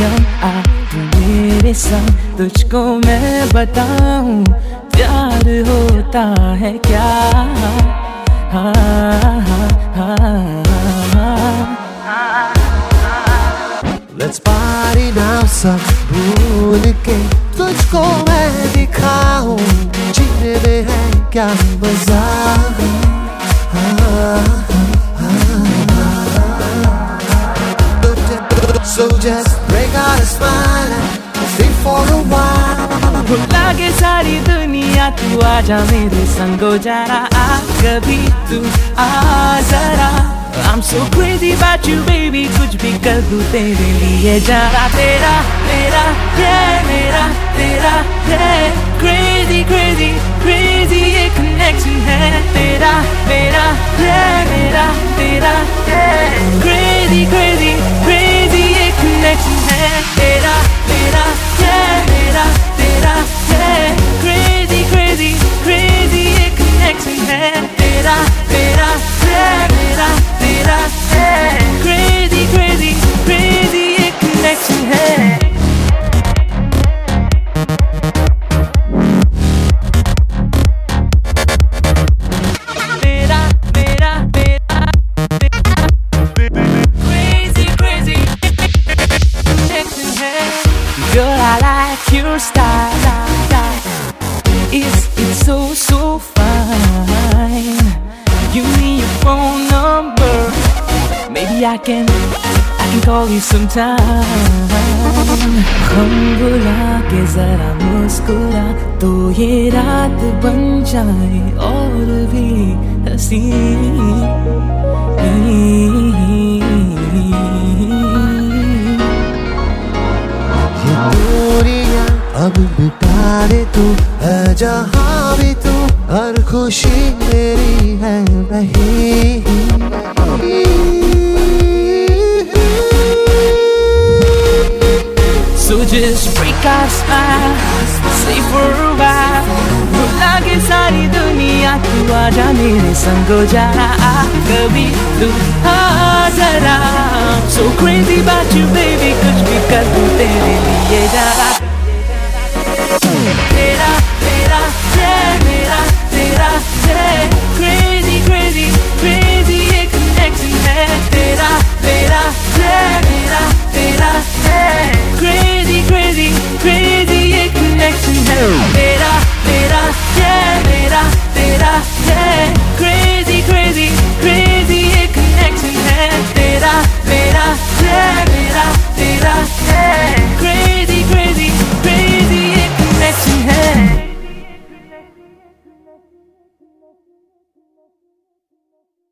young आ मेरे संग तुझको मैं बताऊँ। प्यार होता है क्या? Let's party now, सब भूल के तुझको मैं दिखाऊँ। जीने में है क्या मज़ा just break out a smile and stay for a while भुला के सारी दुनिया तू आजा मेरे संगो जरा आ कभी तू आ जरा I'm so crazy about you baby कुछ भी कर दूँ तेरे लिए जरा तेरा तेरा yeah मेरा तेरा yeah crazy crazy crazy ये connection है तेरा मेरा yeah मेरा तेरा style It's it's so so fine Give me your phone number Maybe I can I can call you sometime हम बुला के जरा मुस्कुरा तो ये रात बन जाए और भी हसी अब मिटा दे तू, है जहाँ भी तू, हर खुशी मेरी है वही। Just break our smile Stay for a while. सारी दुनिया, तू आजा आ कभी तू आ जरा so crazy about you, baby, कुछ भी कर तेरे लिए जरा すみません。